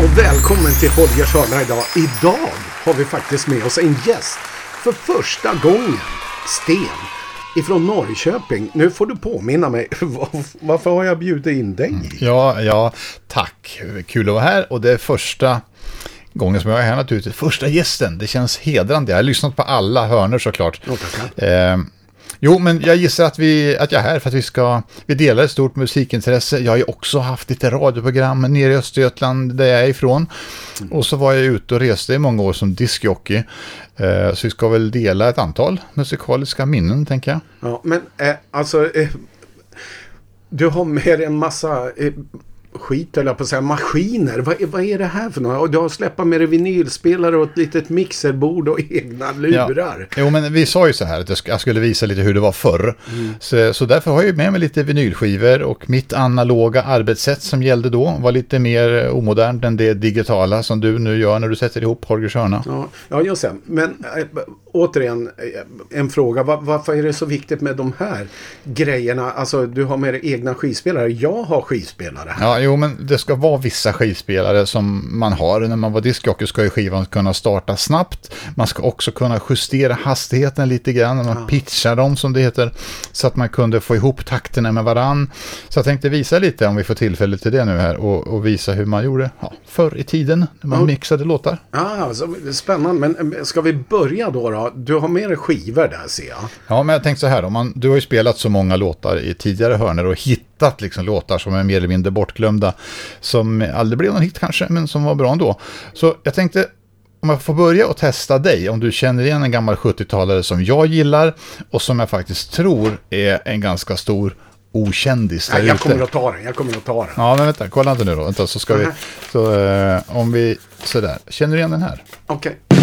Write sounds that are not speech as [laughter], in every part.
och välkommen till Holgers hörna idag. Idag har vi faktiskt med oss en gäst. För första gången. Sten. Ifrån Norrköping. Nu får du påminna mig. [laughs] Varför har jag bjudit in dig? Ja, ja, tack. Kul att vara här och det är första gången som jag är här naturligtvis. Första gästen. Det känns hedrande. Jag har lyssnat på alla hörnor såklart. Tackar. Eh, jo, men jag gissar att, vi, att jag är här för att vi ska... Vi delar ett stort musikintresse. Jag har ju också haft lite radioprogram nere i Östergötland där jag är ifrån. Och så var jag ute och reste i många år som diskjockey. Eh, så vi ska väl dela ett antal musikaliska minnen, tänker jag. Ja, men eh, alltså. Eh, du har med dig en massa eh, skit, eller på att säga, maskiner. Vad, är- vad är det här för något? Och Du har släppt med dig vinylspelare och ett litet mixerbord och [laughs] egna lurar. Jo, men vi sa ju så här att jag sk- jag skulle visa lite hur det var förr. Så, så därför har jag med mig lite vinylskivor och mitt analoga arbetssätt som gällde då var lite mer eh, omodernt än det digitala som du nu gör när du sätter ihop Holgers hörna. Ja, ja just det. Men äh, återigen eh, en fråga. Va- varför är det så viktigt med de här grejerna? Alltså du har med dig egna skivspelare. Jag har skivspelare. Ja, jo, men det ska vara vissa skivspelare som man har. När man var diskjockey ska ju skivan kunna starta snabbt. Man ska också kunna justera hastigheten lite grann. Man pitchar dem som det heter. Så att man kunde få ihop takterna med varann. Så jag tänkte visa lite om vi får tillfälle till det nu här. Och, och visa hur man gjorde ja, förr i tiden. När man Ja. mixade låtar. Ah, så, spännande. Men eh, ska vi börja då, då? Du har med dig skivor där ser jag. Ja, men jag tänkte så här. Om man, du har ju spelat så många låtar i tidigare hörnor och hittat liksom låtar som är mer eller mindre bortglömda. Som aldrig blev någon hit kanske, men som var bra ändå. Så jag tänkte, om jag får börja och testa dig, om du känner igen en gammal 70-talare som jag gillar och som jag faktiskt tror är en ganska stor okändis där Nej, jag ute. kommer att ta den. Jag kommer att ta den. Ja, men vänta, kolla inte nu då. Vänta, så ska vi... Mhm. Så, eh, om vi... Sådär. Känner du igen den här? Okej. Burning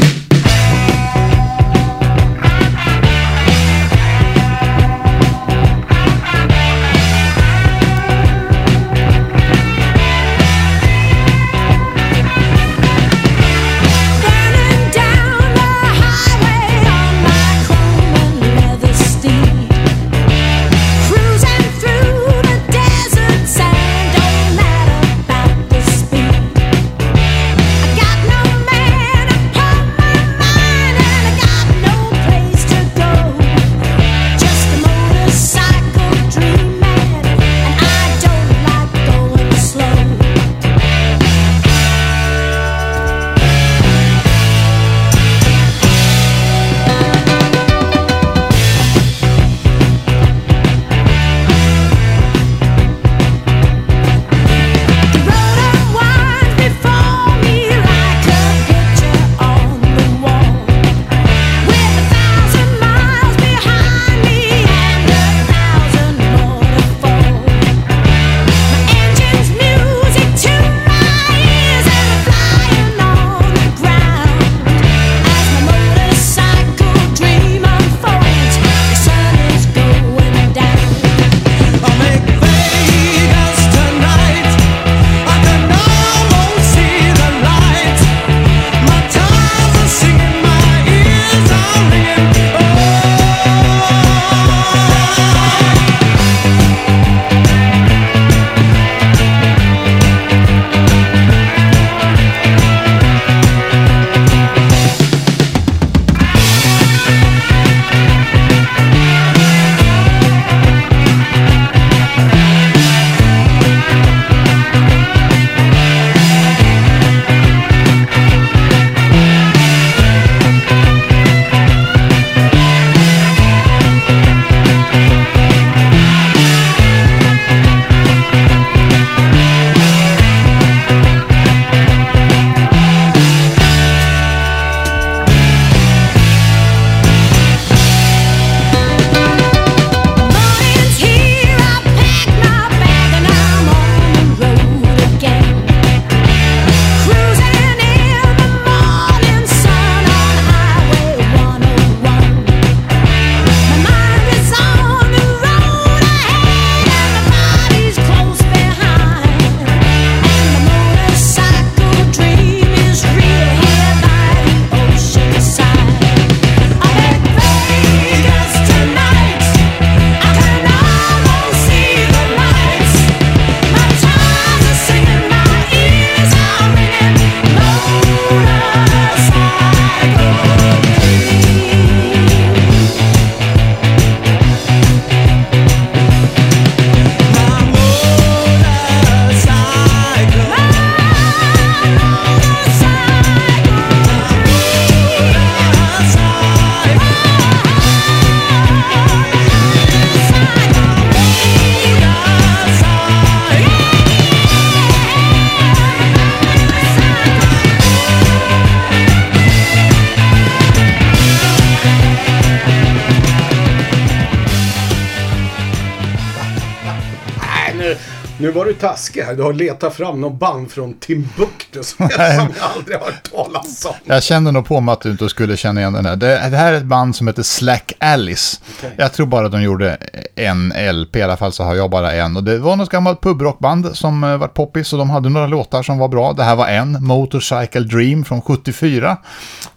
Nu var du taskig här. Du har letat fram någon band från Timbuktu som jag, som jag aldrig har hört talas om. Jag kände nog på mig att du inte skulle känna igen den här. Det, det här är ett band som heter Slack Alice. Okej. Jag tror bara de gjorde en LP, i alla fall så har jag bara en. Och det var något gammalt pubrockband som uh, var poppis och de hade några låtar som var bra. Det här var en, Motorcycle Dream från 74.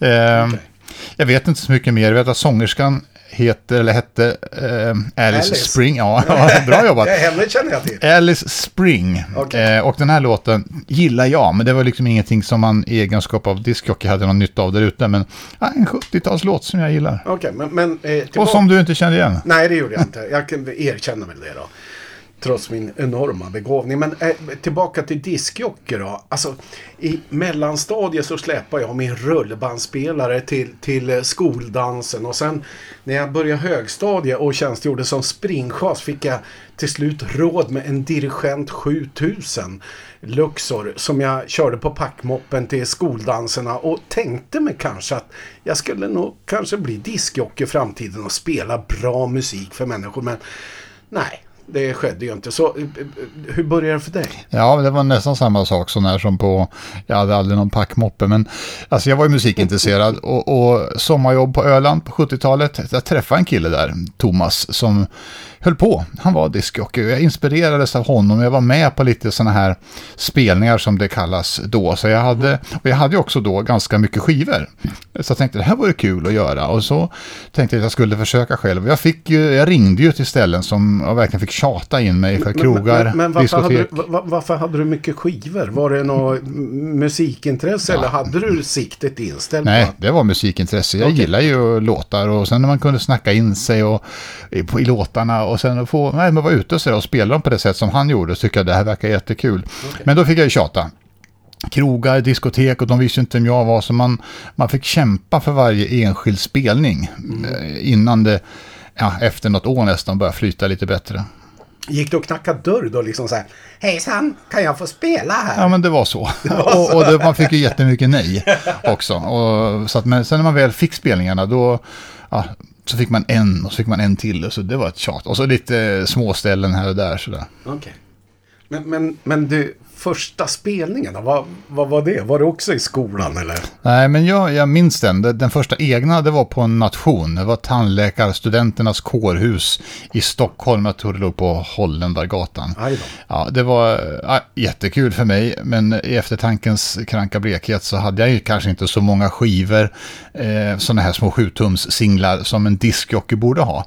Eh, Jag vet inte så mycket mer, jag vet att sångerskan heter, eller hette eh, Alice, Alice. Spring. Ja, [laughs] [laughs] bra jobbat. Henne känner jag till. Alice Spring. Okej. Eh, och den här låten gillar jag, men det var liksom ingenting som man i egenskap av discjockey hade någon nytta av där ute. Men ja, en 70-talslåt som jag gillar. Okej, men... men eh, Och som du inte kände igen. Nej, det gjorde jag inte. Jag kan erkänna väl det då. Trots min enorma begåvning. Men eh, tillbaka till diskjockey då. Alltså, i mellanstadiet så släpade jag min rullbandspelare till, till eh, skoldansen. Och sen när jag började högstadiet och tjänstgjorde som springchas fick jag till slut råd med en Dirigent 7000 Luxor som jag körde på packmoppen till skoldanserna och tänkte mig kanske att jag skulle nog kanske bli diskjockey i framtiden och spela bra musik för människor. Men nej, det skedde ju inte. Så eh, eh, hur började det för dig? Ja, det var nästan samma sak så när som på, jag hade aldrig någon packmoppe, men alltså jag var ju musikintresserad [laughs] och, och sommarjobb på Öland på 70-talet, jag träffade en kille där, Thomas, som höll på. Han var discjockey och jag inspirerades av honom. Jag var med på lite sådana här spelningar som det kallas då. Så jag hade, och jag hade också då ganska mycket skivor. Så jag tänkte det här vore kul att göra. Och så tänkte jag att jag skulle försöka själv. Jag, fick ju, jag ringde ju till ställen som jag verkligen fick tjata in mig för krogar, men, men varför, hade du, va- varför hade du mycket skivor? Var det något musikintresse eller hade du siktet inställt Nej, på det var musikintresse. Jag Okej. gillar ju låtar och sen när man kunde snacka in sig och, i, i låtarna och sen få nej, men vara ute och, så och spela dem på det sätt som han gjorde så tycker jag det här verkar jättekul. Men då fick jag ju tjata. Krogar, diskotek och de visste inte vem jag var så man, man fick kämpa för varje enskild spelning eh, innan det, ja, efter något år nästan började flyta lite bättre. Gick du och knackade dörr då liksom så här? Hejsan, kan jag få spela här? Ja, men det var så. [laughs] och och det, man fick ju jättemycket nej också. [laughs] Och, så att, men sen när man väl fick spelningarna då ja, så fick man en och så fick man en till. och Så det var ett tjat. Och så lite småställen här och där sådär. Okej. Men, men, men du, första spelningen? Vad, vad var det? Var det också i skolan eller? Nej, men jag, jag minns den. Den- första egna, det var på en nation. Det var tandläkarstudenternas kårhus i Stockholm. Jag tror det låg på Holländargatan. Ja, det var ja, jättekul för mig, men i eftertankens kranka blekhet så hade jag ju kanske inte så många skivor, eh, sådana här små 7-tums singlar som en diskjockey borde ha.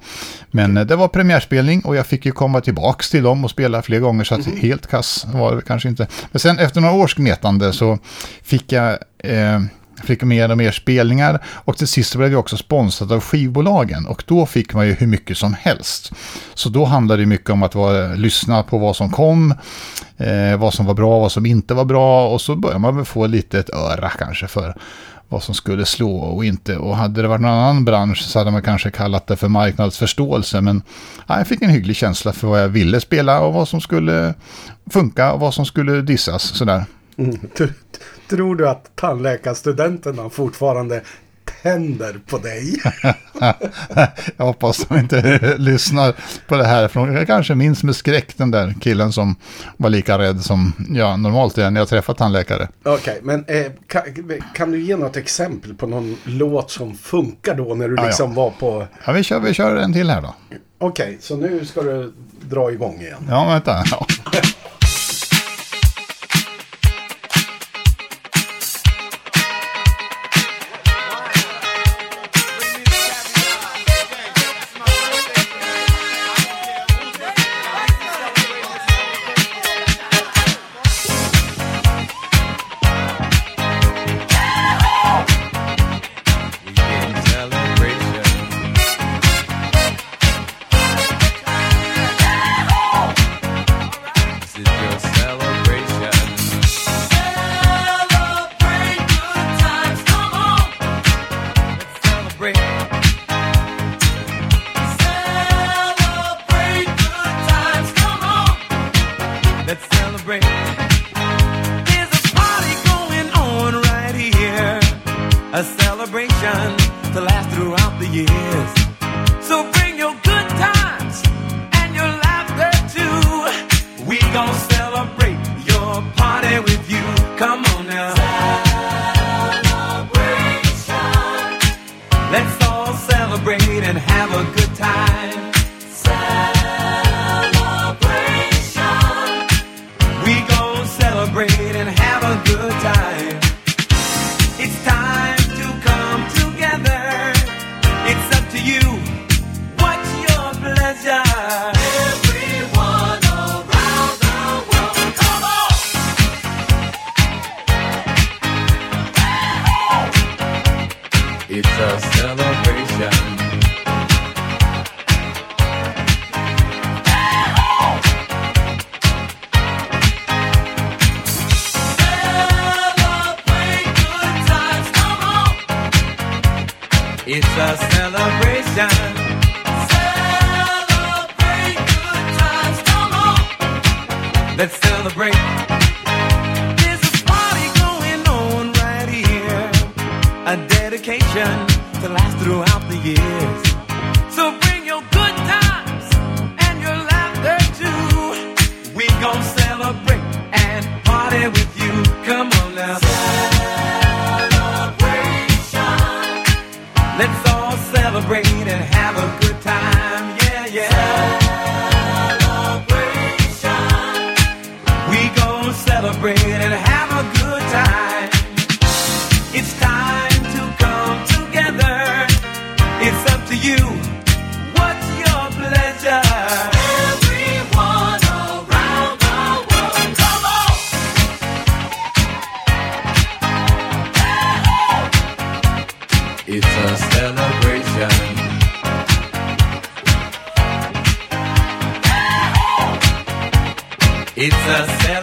Men eh, det var premiärspelning och jag fick ju komma tillbaks till dem och spela fler gånger så att helt kass var det kanske inte. Men sen efter några års gnetande så fick jag eh, fick mer och mer spelningar. Och till sist blev jag också sponsrad av skivbolagen. Och då fick man ju hur mycket som helst. Så då handlade det mycket om att vara, lyssna på vad som kom, eh, vad som var bra, vad som inte var bra. Och så började man väl få lite ett öra kanske för vad som skulle slå och inte. Och hade det varit någon annan bransch så hade man kanske kallat det för marknadsförståelse. Men ja, jag fick en hygglig känsla för vad jag ville spela och vad som skulle funka och vad som skulle dissas. Sådär. Mm. [laughs] Tror du att tandläkarstudenterna fortfarande tänder på dig? [laughs] jag hoppas de inte [laughs] lyssnar på det här. För jag kanske minns med skräck den där killen som var lika rädd som jag normalt är när jag träffar tandläkare. Okej, men eh, kan, kan du ge något exempel på någon låt som funkar då när du Ja, ja. liksom var på... Ja, vi kör, vi kör en till här då. Okej, så nu ska du dra igång igen. Ja, vänta. Ja. [laughs]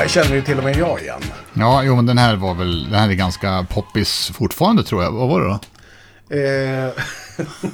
Här känner ju till och med jag igen. Ja, jo men den här var väl, den här är ganska poppis fortfarande tror jag. Vad var det då? Eh, [laughs]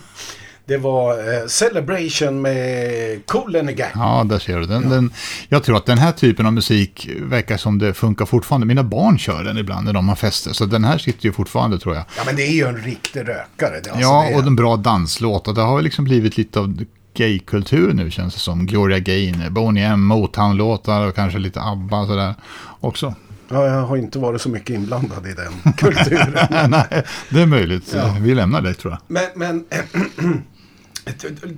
det var eh, Celebration med Cool and Gang. Ja, där ser du. Den, den, jag tror att den här typen av musik verkar som det funkar fortfarande. Mina barn kör den ibland när de har fester. Så den här sitter ju fortfarande tror jag. Ja, men det är ju en riktig rökare. Alltså, ja, och en bra danslåt. Och det har liksom blivit lite av gaykultur nu känns det som. Gloria Gaynor, Boney M, Motown-låtar och kanske lite ABBA sådär också. ja, jag har inte varit så mycket inblandad i den [laughs] kulturen. [laughs] Nej, det är möjligt. Ja. Vi lämnar det tror jag. men, men [clears throat]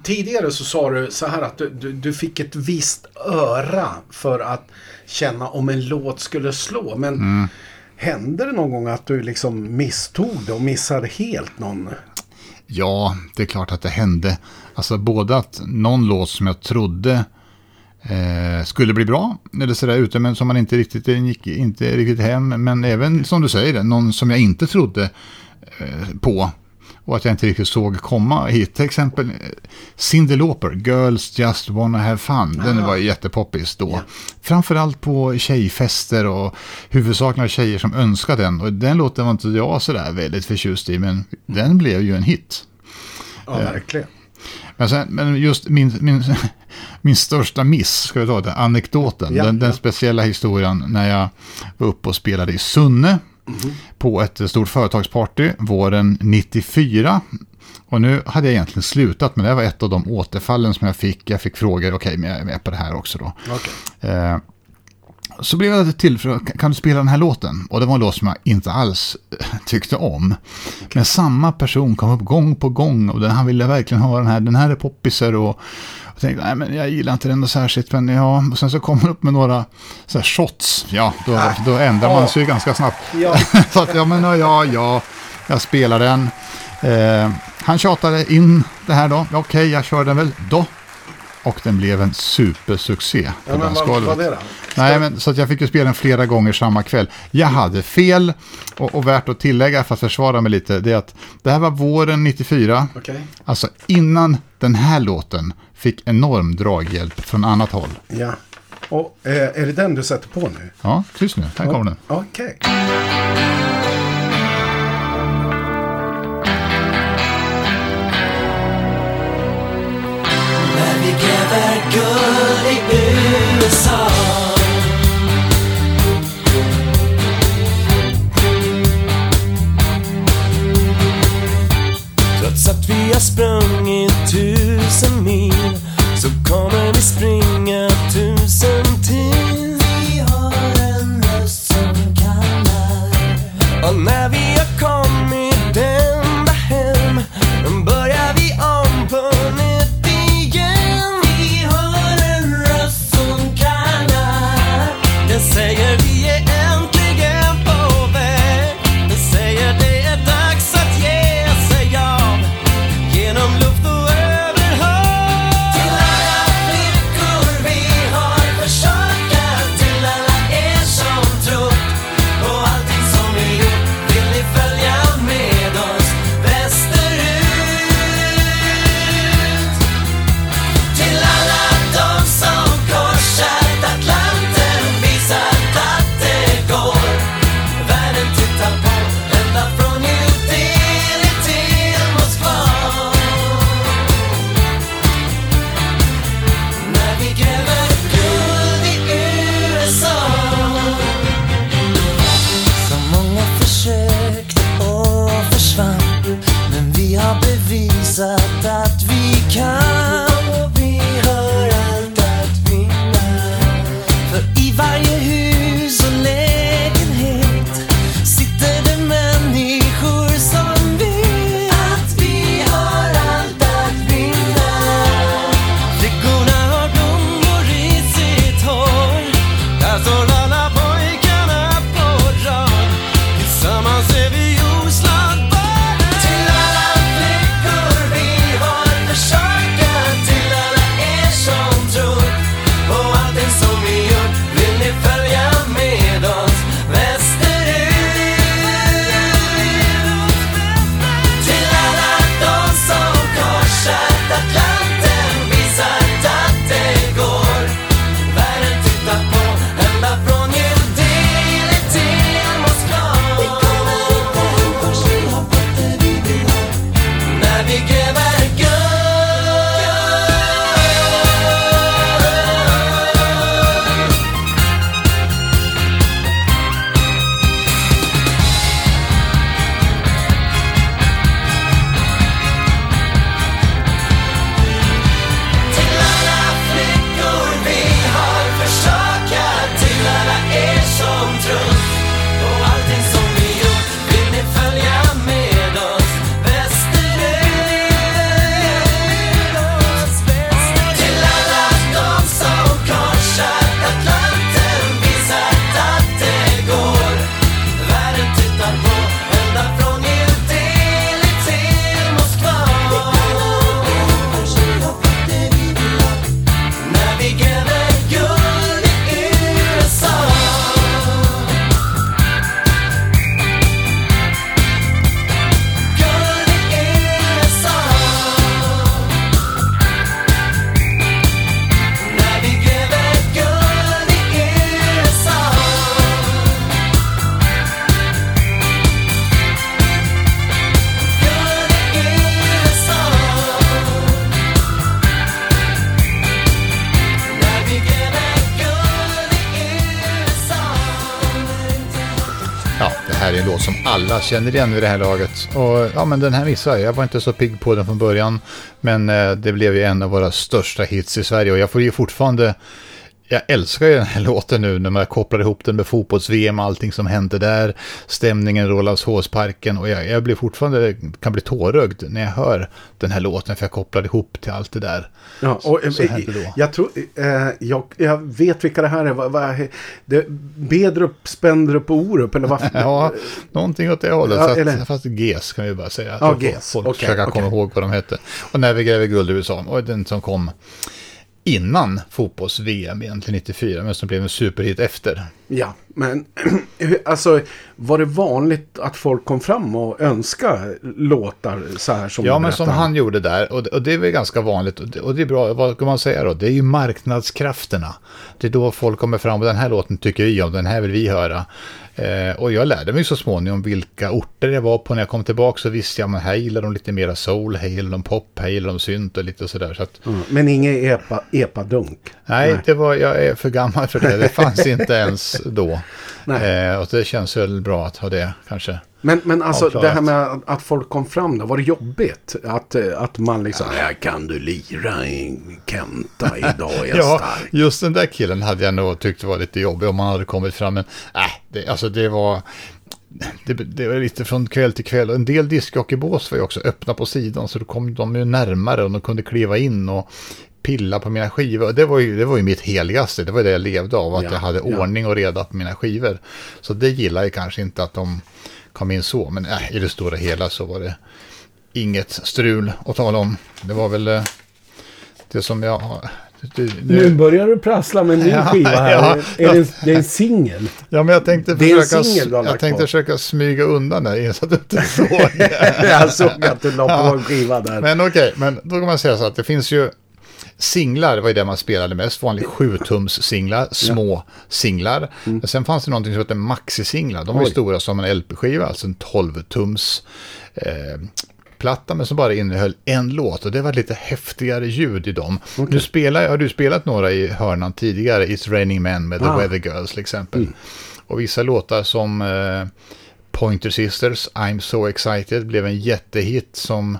tidigare så sa du så här att du, du, du fick ett visst öra för att känna om en låt skulle slå. Men Mm. hände det någon gång att du liksom misstog det och missade helt någon? Ja, det är klart att det hände. Alltså både att någon låt som jag trodde eh, skulle bli bra, eller sådär ute, men som man inte riktigt eh, gick inte riktigt hem. Men även som du säger, någon som jag inte trodde eh, på. Och att jag inte riktigt såg komma hit. Till exempel eh, Cyndi Lauper, Girls Just Wanna Have Fun. Den var jättepoppis då. Ja. Framförallt på tjejfester och huvudsakligen av tjejer som önskade den. Och den låten var inte jag sådär väldigt förtjust i, men den blev ju en hit. Ja, verkligen. Men, sen, men just min, min, [laughs] min största miss, ska vi ta det, anekdoten, Ja, den, den ja. speciella historien när jag var uppe och spelade i Sunne Mhm. på ett stort företagsparty våren 94. Och nu hade jag egentligen slutat, men det var ett av de återfallen som jag fick. Jag fick frågor, okej, men jag är med på det här också då. Okej. Eh, så blev jag till för kan du spela den här låten? Och det var en låt som jag inte alls [laughs] tyckte om. Men samma person kom upp gång på gång och den, han ville verkligen ha den här, den här är poppiser och jag tänkte, nej men jag gillar inte den något särskilt, men ja, och sen så kom han upp med några så här shots, ja, då, då ändrar man sig ganska snabbt. Ja. [laughs] så att, ja men ja, ja, jag spelar den. Eh, han tjatade in det här då, Ja, okej, jag kör den väl då. Och den blev en supersuccé på Ja, men vad var det då? Nej, men så att jag fick ju spela den flera gånger samma kväll. Jag hade fel och, och värt att tillägga för att försvara mig lite, det är att det här var våren 94. Okej. Alltså innan den här låten fick enorm draghjälp från annat håll. Ja. Och, eh, är det den du sätter på nu? Ja, tyst nu. Här kommer den. Okej. När vi gräver guld i USA alla känner igen vid det här laget. Och ja, men den här missade jag. Jag var inte så pigg på den från början. Men eh, det blev ju en av våra största hits i Sverige. Och jag får ju fortfarande... Jag älskar ju den här [laughs] låten nu när man kopplar ihop den med fotbolls-VM och allting som hände där. Stämningen i Rålambshovsparken. Och jag, jag blir fortfarande, kan bli tårögd när jag hör den här låten. För jag kopplar ihop till allt det där. Ja, och, Så eh, hände då. jag, tror, eh, jag, jag vet vilka det här är. Vad, vad, det, Bedrup, Spendrup och Orup eller vad? [laughs] Ja, någonting åt det hållet. Ja, så eller- Fast GES kan vi bara säga. Ja, Så GES. Folk Okej, försöka komma okej. ihåg vad de hette. Och när vi gräver guld i USA, och den som kom innan fotbolls-VM egentligen 94, men som blev en superhit efter. Ja, men [clears throat] alltså var det vanligt att folk kom fram och önskade låtar så här som Ja, men som han gjorde där, och det, och det är väl ganska vanligt, och det, och det är bra, vad kan man säga då? Det är ju marknadskrafterna. Det är då folk kommer fram och den här låten tycker vi om, den här vill vi höra. Eh, och jag lärde mig så småningom vilka orter jag var på när jag kom tillbaka, så visste jag, men här gillar de lite mera soul, här gillar de pop, här gillar de synt och lite sådär. Så att, Mm, Men inget epa, epadunk? Nej, det var, jag är för gammal för det. Det fanns [laughs] inte ens [laughs] då. Nej. Eh, och det känns väl bra att ha det kanske. Men, men alltså Avklarat. det här med att- folk kom fram då, var det jobbigt? Att, eh, att man liksom, ja, kan du lira en Kenta idag är jag [laughs] Ja, stark. just den där killen hade jag nog tyckt var lite jobbig om man hade kommit fram. Men äh, det, alltså det var... Det, det var lite från kväll till kväll. Och en del discjockeybås var ju också öppna på sidan. Så då kom de ju närmare och de kunde kliva in och pilla på mina skivor. Det var ju, det var ju mitt heligaste. Det var det jag levde av. Att Ja, jag hade ja. ordning och reda på mina skivor. Så det gillar jag kanske inte att de kom in så. Men äh, i det stora hela så var det inget strul att tala om. Det var väl eh, det som jag... har- det- Nu börjar du prassla med en ny Ja, skiva här. ja, är ja. Det, det är en singel. Ja, men jag tänkte Det en försöka, jag tänkte på. försöka smyga undan det så att du inte såg [laughs] det. jag såg att du la på en skiva där. Men okej, men då kan man säga så att det finns ju singlar, var ju det man spelade mest, vanlig 7-tums singlar, små singlar. Men sen fanns det någonting som heter maxi-singlar, de var ju stora som en LP-skiva, alltså en 12-tums eh, platta, men som bara innehöll en låt och det var lite häftigare ljud i dem. Nu spelar, har du spelat några i hörnan tidigare, It's Raining Men med The Ah. Weather Girls till exempel. Och vissa låtar som eh, Pointer Sisters, I'm So Excited, blev en jättehit som,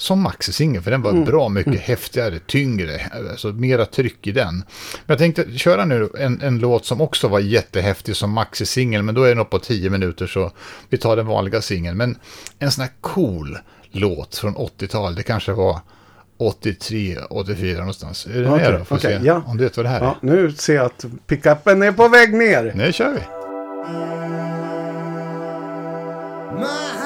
som maxi-singel, för den var bra mycket häftigare, tyngre, alltså mera tryck i den. Men jag tänkte köra nu en, en låt som också var jättehäftig som maxi-singel, men då är den uppe på 10 minuter så vi tar den vanliga singeln. Men en sån här cool låt från 80-tal, det kanske var 83, 84 någonstans. Är du Okej, med då? Får okej, se ja. om du vet vad det här är. Ja, nu ser jag att pickupen är på väg ner. Nu kör vi. Give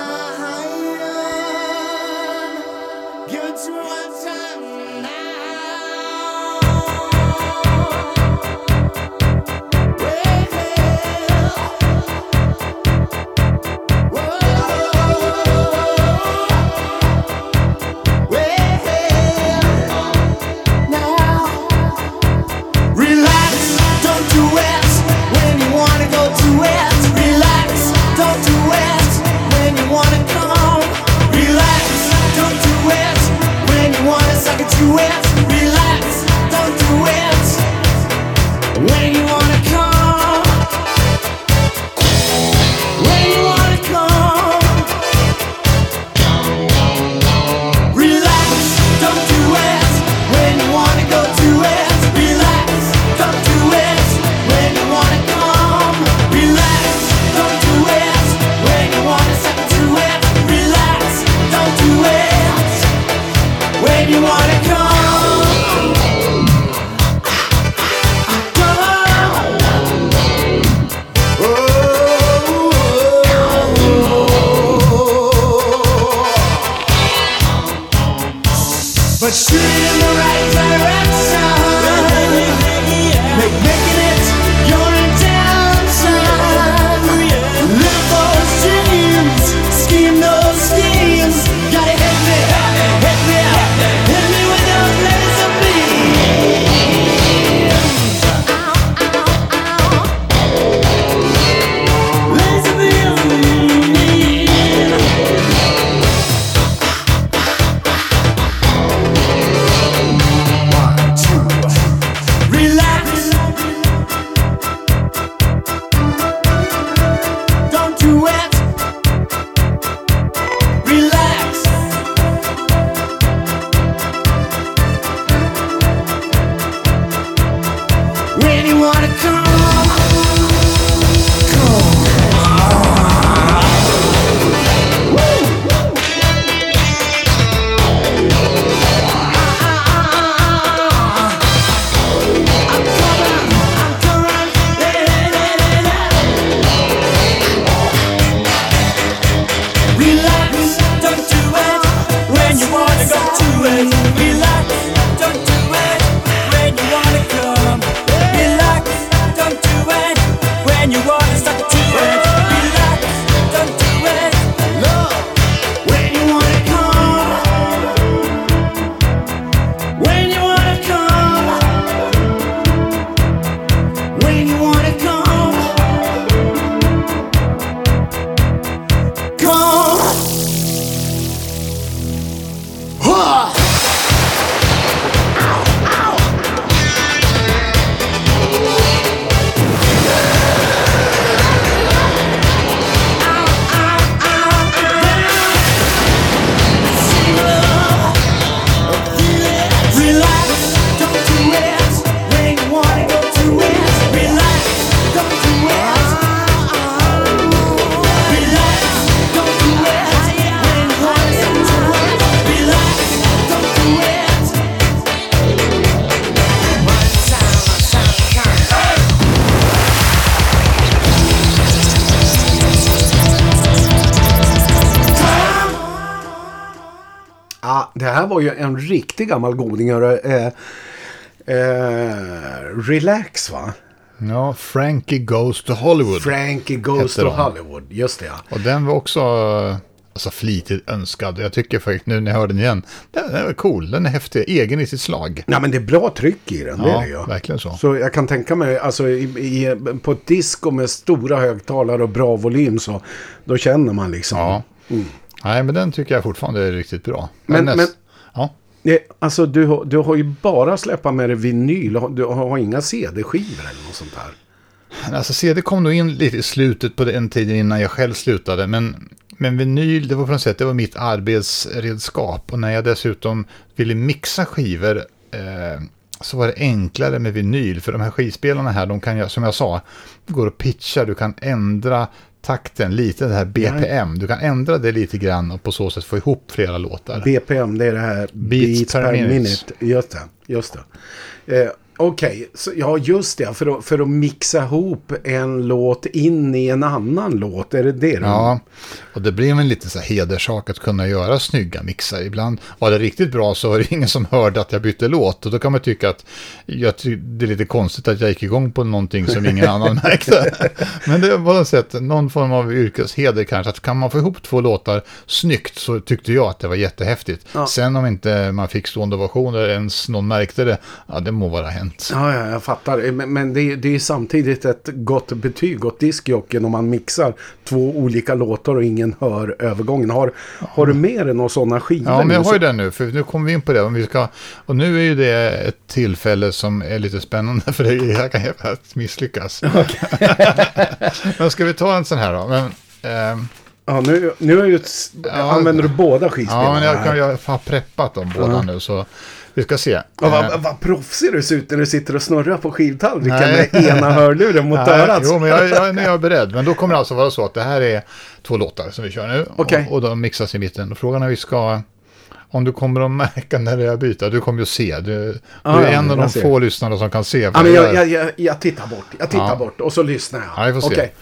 ju en riktig gammal godingare. Eh, eh, relax va? Ja, Frankie Goes to Hollywood. Frankie Goes to. Hollywood. Just det ja. Och den var också eh, alltså, flitigt önskad. Jag tycker faktiskt nu när jag hör den igen, den är cool, den är häftig, egen i sitt slag. Nej men det är bra tryck i den. det Ja, är det ju. verkligen så. Så jag kan tänka mig, alltså i, i, på ett disco med stora högtalare och bra volym så då känner man liksom. Ja. Nej, men den tycker jag fortfarande är riktigt bra. Men- näst- men- Ja. Alltså du, du har ju bara släppt med dig vinyl. Du har inga CD-skivor eller något sånt där. Alltså CD kom nog in lite i slutet på den tiden innan jag själv slutade. Men, men vinyl, det var på något sätt det var mitt arbetsredskap. Och när jag dessutom ville mixa skivor eh, så var det enklare med vinyl. För de här skivspelarna här, de kan, som jag sa, går att pitcha, du kan ändra takten lite, det här BPM. Du kan ändra det lite grann och på så sätt få ihop flera låtar. BPM, det är det här beats, per, minute. Just det, just det. Eh, Okej, så ja just det. För att, för att mixa ihop en låt in i en annan låt. Är det det? Ja, och det blev en liten så här hederssak att kunna göra snygga mixar. Ibland var det riktigt bra så var det [laughs] ingen som hörde att jag bytte låt. Och då kan man tycka att jag det är lite konstigt att jag gick igång på någonting som ingen annan [laughs] märkte. Men det var något sätt, någon form av yrkesheder kanske. Att kan man få ihop två låtar snyggt så tyckte jag att det var jättehäftigt. Ja. Sen om inte man fick stående ovationer ens någon märkte det, ja det må vara hänt. Ja, ja, jag fattar. Men, men det, är- det är samtidigt ett gott betyg åt diskjocken om man mixar två olika låtar och ingen hör övergången. Har, har du med dig några sådana skivor? Ja, men jag har ju den nu, för nu kommer vi in på det. Om vi ska, och nu är ju det ett tillfälle som är lite spännande, för det jag kan att misslyckas. [laughs] men ska vi ta en sån här då? Men, ehm, Ja, nu, nu är ju Ja. använder du båda skivspelarna? ja, men jag, kan, jag har preppat dem båda Ja. nu, så vi ska se. Ja, Eh, vad, vad proffsig du ser ut när du sitter och snurrar på skivtallriken med ena hörluren mot [laughs] Nej, örat. Jo, men jag, jag, nu är jag beredd. Men då kommer det alltså vara så att det här är två låtar som vi kör nu. Okej. Och, och de mixas i mitten. Och frågan är vi ska... Om du kommer att märka när det är byta. Du kommer ju att se. Du, du Ja, är en av de jag få lyssnare som kan se Ja, vad men jag jag, jag, jag, jag tittar bort. Jag tittar Ja. bort och så lyssnar jag. Ja, vi får se. Okej.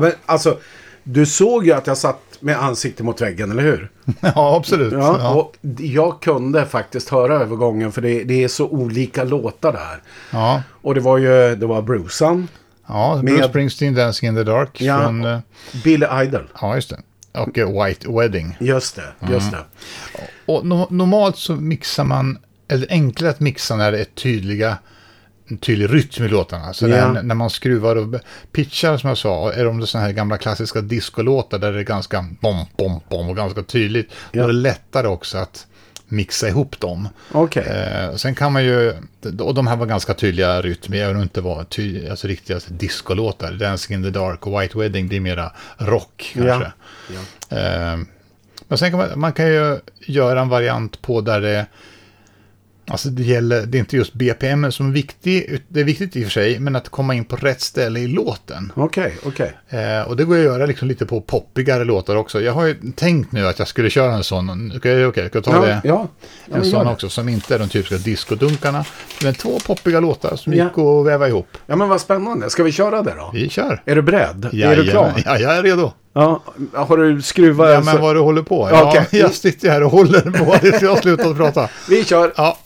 Men alltså, du såg ju att jag satt med ansikte mot väggen, eller hur? [laughs] Ja, absolut. Ja, Ja. och jag kunde faktiskt höra övergången för det, det är så olika låtar där. Ja. Och det var ju, det var Brucean, ja, Med- Bruce Springsteen, Dancing in the Dark. Ja. Från, eh, Billy Idol. ja, just det. Och eh, White Wedding. Just det, just det. Och no normalt så mixar man, eller enklare att mixa när det är tydliga, en tydlig rytm i låtarna. Så Ja. när, när man skruvar och pitchar som jag sa, är de sådana här gamla klassiska discolåtar där det är ganska bom, bom, bom och ganska tydligt. Ja. Då är det lättare också att mixa ihop dem. Okej. Eh, sen kan man ju, och de här var ganska tydliga rytmer, även om det inte var ty, alltså riktiga discolåtar. Dancing in the Dark och White Wedding, det är mera rock kanske. Ja. Eh, men sen kan man, man kan ju göra en variant på där det Alltså det gäller, det är inte just BPM som är viktig, det är viktigt i och för sig, men att komma in på rätt ställe i låten. Okej, okej. Eh, och det går att göra liksom lite på poppigare låtar också. Jag har ju tänkt nu att jag skulle köra en sån, okej, okej, ska jag ta Ja, det? ja. ja en sån också, som inte är de typiska discodunkarna. Men två poppiga låtar som Ja. gick att väva ihop. Ja, men vad spännande. Ska vi köra det då? Vi kör. Är du beredd? är du klar? Ja, jag är redo. Ja, har du skruvat? Ja, men vad du håller på. Ja, Ja, okej. Jag sitter här och håller på tills jag har slutat prata. Vi kör. Ja.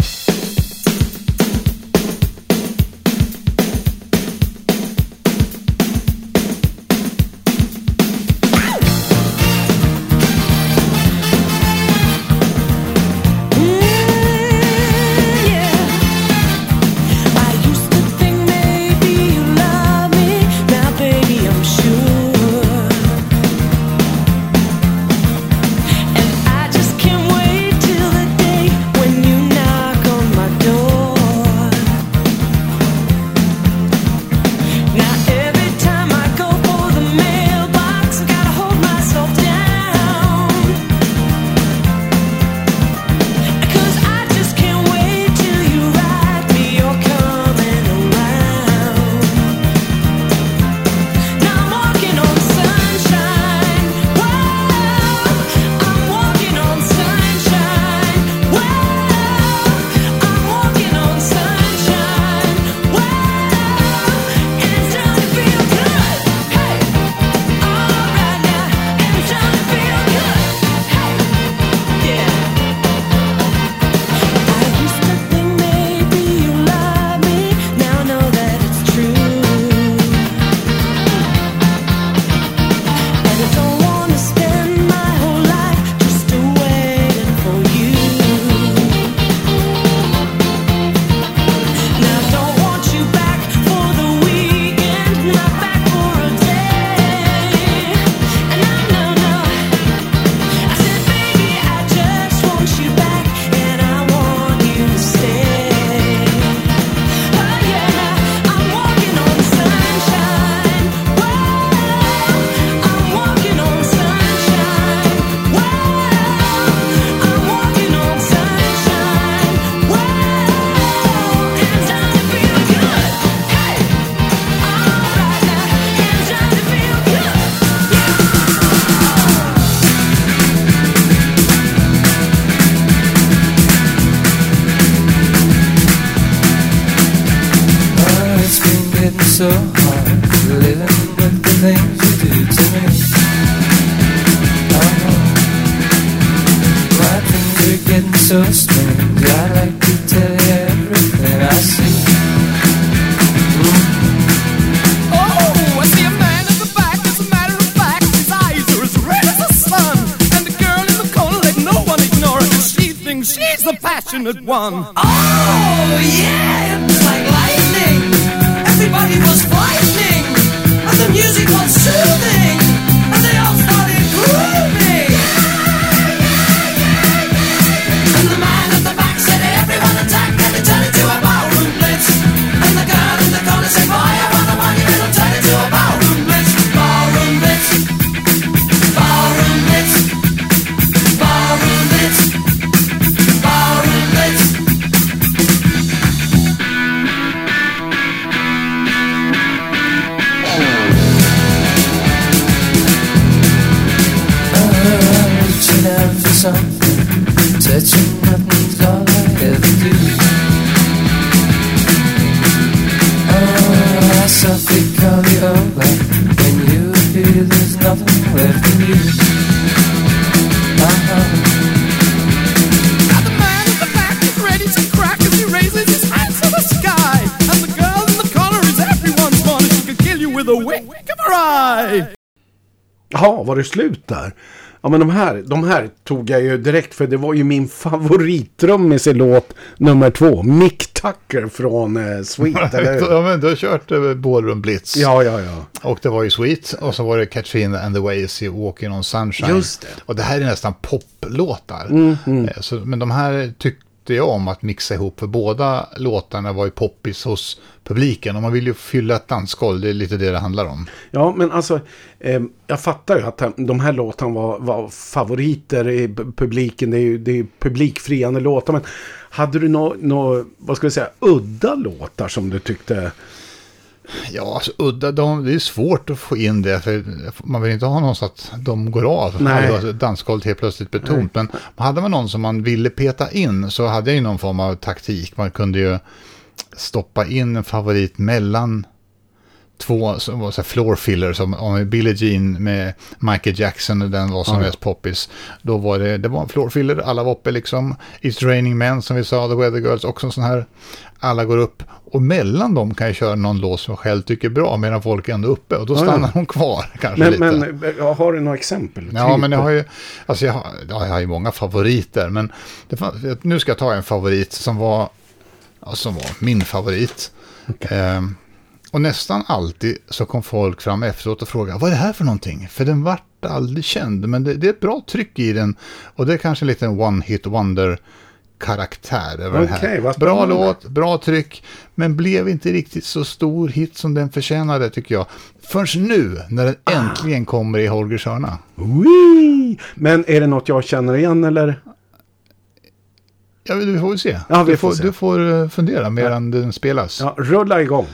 So hard living with the things you do to me. Oh, my things are getting so strange. I'd like to tell you everything I see. Oh, I see a man the back. As a matter of fact, his eyes are as red as the sun. And girl in the corner, let no one ignore She thinks she's the passionate one. Oh, Jaha, var det slut där? Ja men de här, de här tog jag ju direkt för det var ju min favorittrummis i låt nummer två. Mick Tucker från eh, Sweet, [laughs] eller hur? ja, men du har kört eh, Ballroom Blitz. Ja, ja, ja. Och det var ju Sweet. Och så var det Katrina and the Ways i Walking on Sunshine. Just det. Och det här är nästan poplåtar. Mm, Eh, Så, men de här tyckte jag om att mixa ihop. För båda låtarna var ju poppis hos publiken. Och man vill ju fylla ett dansgolv. Det är lite det det handlar om. Ja, men alltså, eh, jag fattar ju att de här låtarna var, var favoriter i publiken. Det är ju det är ju publikfriande låtar. Men hade du några, nå, vad ska vi säga, udda låtar som du tyckte... Ja, alltså udda, de, det är svårt att få in det. För man vill inte ha någon så att de går av. Nej. Alltså, dansgolvet helt plötsligt blir tomt. Men hade man någon som man ville peta in så hade jag ju någon form av taktik. Man kunde ju stoppa in en favorit mellan två som var så här floor filler som om Billie Jean med Michael Jackson och den var som Ja. mest poppis. Då var det, det var en floor filler, alla var uppe liksom. It's raining men som vi sa, The Weather Girls också en sån här. Alla går upp och mellan dem kan jag köra någon låt som jag själv tycker är bra medan folk är ändå uppe och då Ja, stannar ja. hon kvar [laughs] kanske Men, lite. men ja, har du några exempel? Ja, Typ? men jag har ju, alltså jag har, ja, jag har ju många favoriter, men fanns, nu ska jag ta en favorit som var, ja, som var min favorit. Ehm, och nästan alltid så kom folk fram efteråt och frågade, vad är det här för någonting? För den vart aldrig känd, men det, det är ett bra tryck i den. Och det är kanske en one-hit wonder karaktär över den Okej, här. Bra låt, bra tryck, men blev inte riktigt så stor hit som den förtjänade tycker jag. Först nu, när den Ah. äntligen kommer i Holgers hörna. Wee! Men är det något jag känner igen eller? Ja, vi får väl se. Ja, vi du, får får, se. du får eh, fundera medan den spelas. Ja, rulla igång.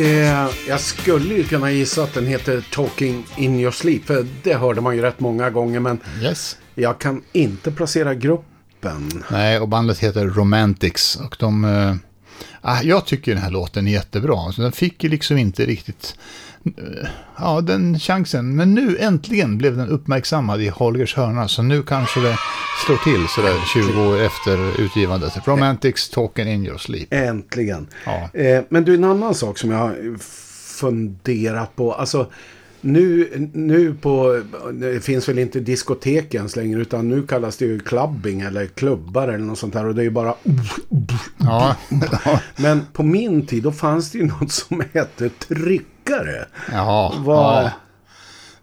Eh, jag skulle ju kunna gissa att den heter Talking in your sleep. För det hörde man ju rätt många gånger. Men Yes. jag kan inte placera gruppen. Nej, och bandet heter Romantics. Och de... Eh, ah, jag tycker den här låten är jättebra. Så den fick ju liksom inte riktigt... ja, den chansen. Men nu äntligen blev den uppmärksammad i Holgers hörna. Så nu kanske det slår till sådär 20 år efter utgivandet. Romantics Talking in your sleep. Äntligen. Ja. Eh, men du, en annan sak som jag har funderat på. Alltså, nu, nu på, det finns väl inte diskotek ens längre utan nu kallas det ju clubbing eller klubbar eller något sånt där och det är ju bara Ja, Men på min tid då fanns det ju något som hette tryckare. ja, Vad- ja.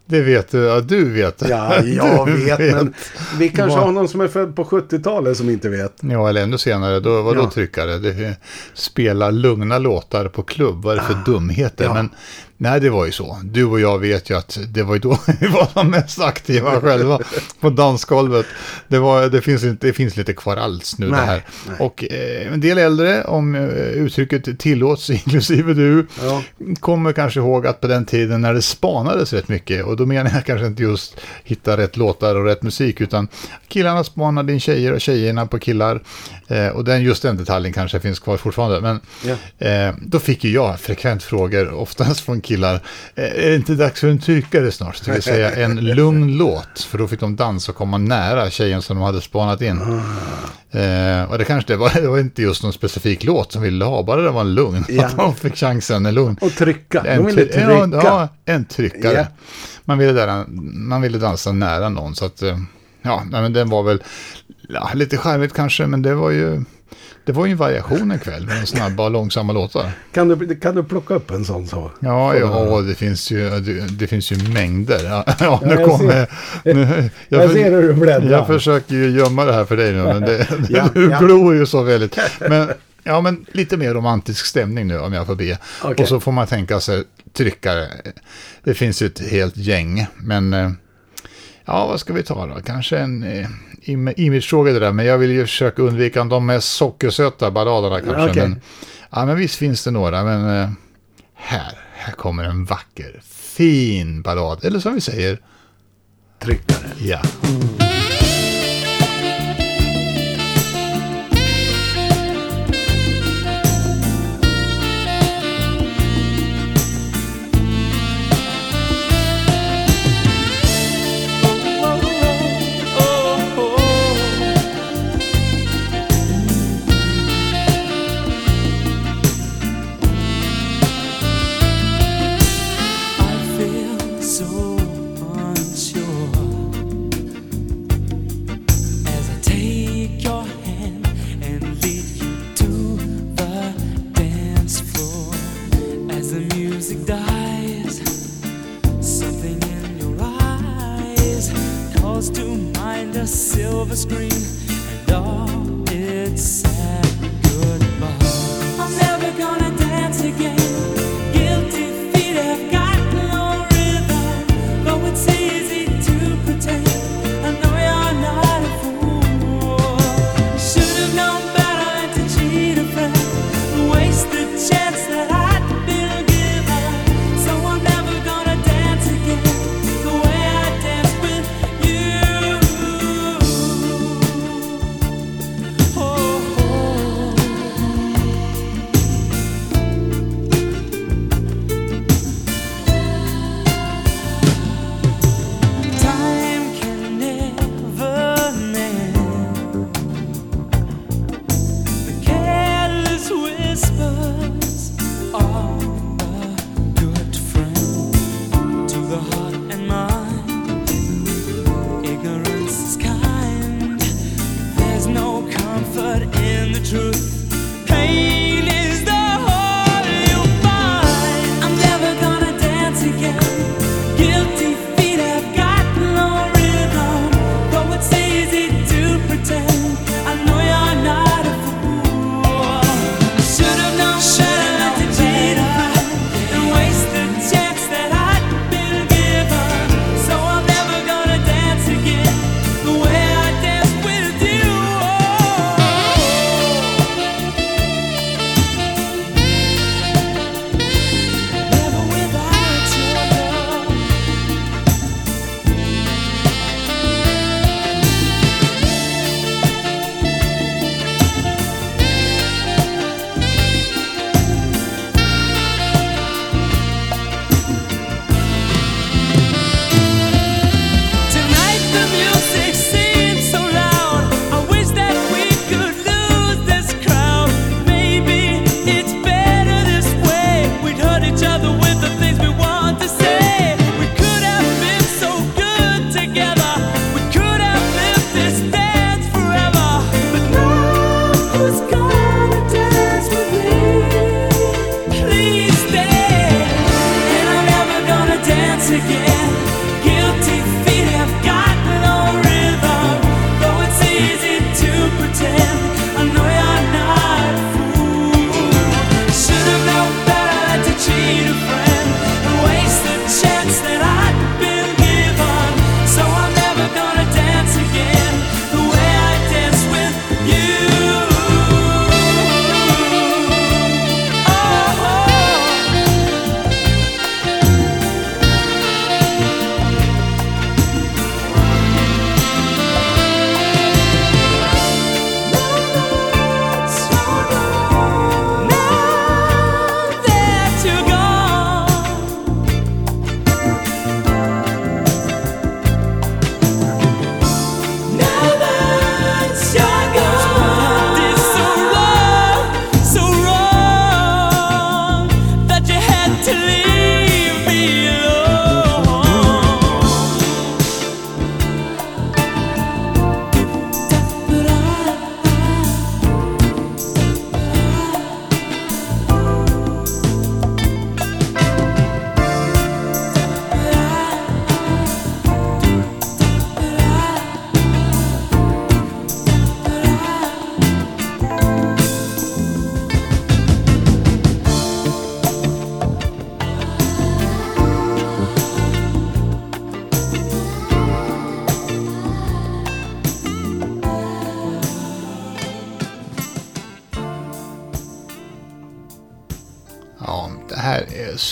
Det vet du. Ja, du vet. Ja, [laughs] jag Du vet, men vi kanske har någon som är född på 70-talet som inte vet. Ja, eller ännu senare. Då, vadå Ja. tryckare? Det, spela lugna låtar på klubb. Vad är det för dumheter? Ah, Ja. Men nej, det var ju så. Du och jag vet ju att det var ju då [laughs] vi var som mest aktiva själva [laughs] på dansgolvet. Det, var, det, finns, inte, det finns lite kvar alls nu Nej, det här. nej. Och eh, en del äldre, om eh, uttrycket tillåts, [laughs] inklusive du, Ja. kommer kanske ihåg att på den tiden när det spanades rätt mycket, och då menar jag kanske inte just hitta rätt låtar och rätt musik, utan killarna spanade in tjejer och tjejerna på killar. Eh, och den, just den detaljen kanske finns kvar fortfarande. Men Ja. eh, då fick ju jag frekvent frågor, oftast från killar, eh, är det inte dags för en tryckare snart? Det vill säga en [laughs] lugn låt, för då fick de dansa och komma nära tjejen som de hade spanat in. Eh, och det kanske det var, [laughs] det var inte just någon specifik låt som ville ha, bara det var en lugn. Ja. Att [laughs] de fick chansen, en lugn. Och trycka. En, De ville try- trycka. ja, ja, en tryckare. Ja. Man, ville där, man ville dansa nära någon, så att, eh, ja, men den var väl ja, lite charmigt kanske, men det var ju, det var ju en variation en kväll med snabba och långsamma låtar. Kan du, kan du plocka upp en sån så? Ja, ja det, finns ju, det, det finns ju mängder. Ja, ja, nu jag kommer... [laughs] Nu, Jag ser hur du bläddrar. jag försöker ju gömma det här för dig nu, men det, [laughs] Ja, du ja. glor ju så väldigt. Men, ja, men lite mer romantisk stämning nu om jag får be. Okej. Och så får man tänka sig tryckare. Det finns ju ett helt gäng, men eh, ja, vad ska vi ta då? Kanske en eh, imagefråga det där, men jag vill ju försöka undvika de mest sockersöta balladerna kanske. Okej. Men, ja, men visst finns det några, men eh, här, här kommer en vacker, fin ballad. Eller som vi säger, Tryckare. ja. I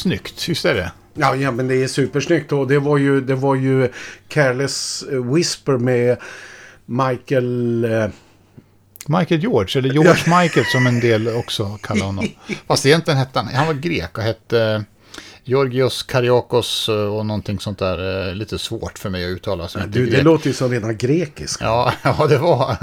snyggt, visst är det? Ja, ja, men det är supersnyggt och det var ju, det var ju Careless Whisper med Michael... eh, Michael George, eller George Michael som en del också kallar honom. [laughs] Fast egentligen hette han, han var grek och hette Georgios Kariakos eh, och någonting sånt där. eh, Lite svårt för mig att uttala. som Du, det låter ju som rena grekiska. Ja, [laughs] ja det, var,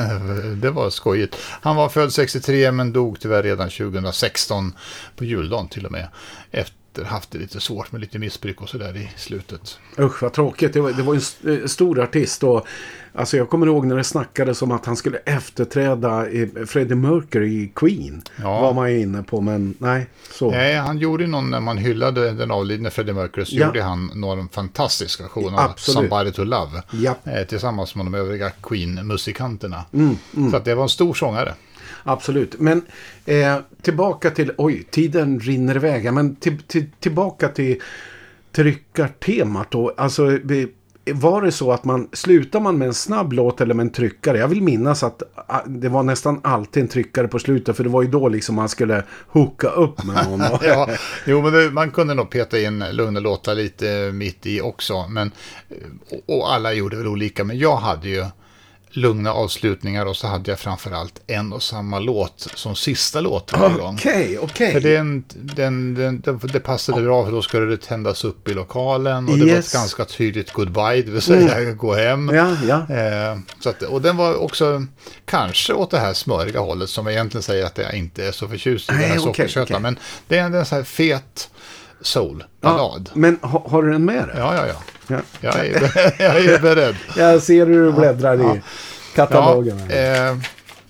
det var skojigt. Han var född 63 men dog tyvärr redan 2016 på juldagen till och med. Efter haft det lite svårt med lite missbruk och sådär i slutet. Usch vad tråkigt. Det var, det var en eh, stor artist. Och, alltså jag kommer ihåg när det snackades om att han skulle efterträda eh, Freddie Mercury i Queen. Ja. Var man ju inne på, men nej. Så. Nej, han gjorde någon, när man hyllade den avlidne Freddie Mercury så Ja. gjorde han någon fantastisk version av Absolut. Somebody to Love. Ja. Eh, tillsammans med de övriga Queen-musikanterna. Mm, Så att det var en stor sångare. Absolut. Men eh, tillbaka till... Oj, tiden rinner iväg. Men till, till, tillbaka till tryckartemat då. Alltså, var det så att man... Slutar man med en snabb låt eller med en tryckare? Jag vill minnas att ah, det var nästan alltid en tryckare på slutet. För det var ju då liksom man skulle hooka upp med någon. [laughs] ja, jo, men det, man kunde nog peta in lugna låtar lite mitt i också. Men, och, och alla gjorde väl olika, men jag hade ju lugna avslutningar och så hade jag framförallt en och samma låt som sista låt varje gång. Okej, okej. För den, den, den, det passade bra för då skulle det tändas upp i lokalen och det var ett Yes. ganska tydligt goodbye, det vill säga gå hem. Ja, ja. Eh, så att, och den var också kanske åt det här smöriga hållet som jag egentligen säger att jag inte är så förtjust i, Nej, den här okej, sockersöta. okej. Men det är en, en sån här fet soul-ballad. Ja. Men ha, har du den med dig? ja, ja, ja. Ja. Jag är, [laughs] jag är beredd. Jag ser hur du bläddrar i katalogen. Ja, eh,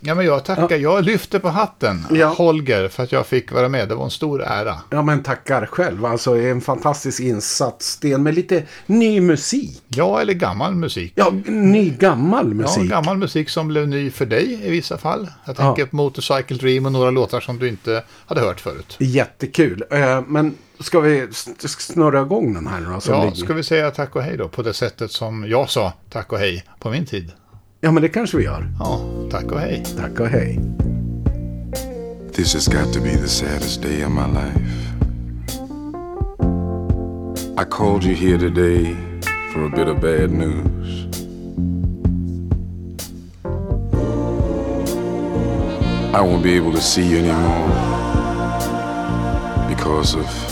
ja, men jag tackar. Jag lyfter på hatten, Ja. Holger, för att jag fick vara med. Det var en stor ära. Ja men tackar själv. Alltså en fantastisk insats. Sten med lite ny musik. Ja, eller gammal musik. Ja, ny gammal Ja, musik. gammal musik som blev ny för dig i vissa fall. Jag Ja. tänker på Motorcycle Dream och några låtar som du inte hade hört förut. Jättekul. Eh, men ska vi snurra igång den här nu då? Ja, ligger? ska vi säga tack och hej då på det sättet som jag sa tack och hej på min tid. ja men det kanske vi gör. Ja, tack och hej. Tack och hej. This has got to be the saddest day of my life. I called you here today for a bit of bad news. I won't be able to see you anymore because of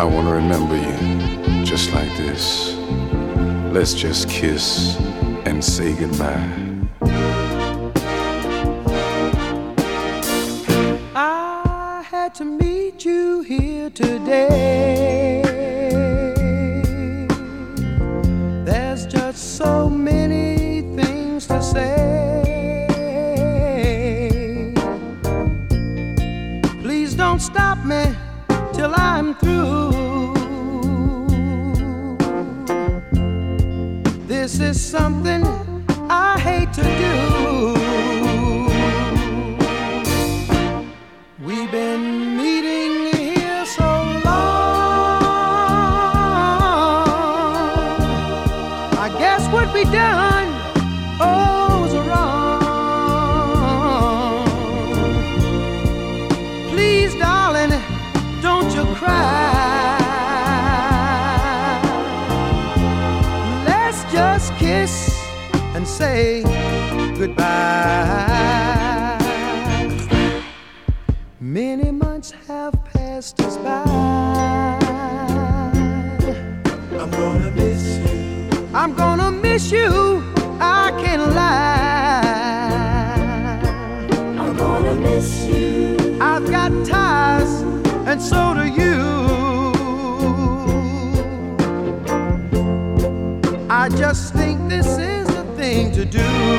I want to remember you just like this. Let's just kiss and say goodbye. I had to meet you here today. Do.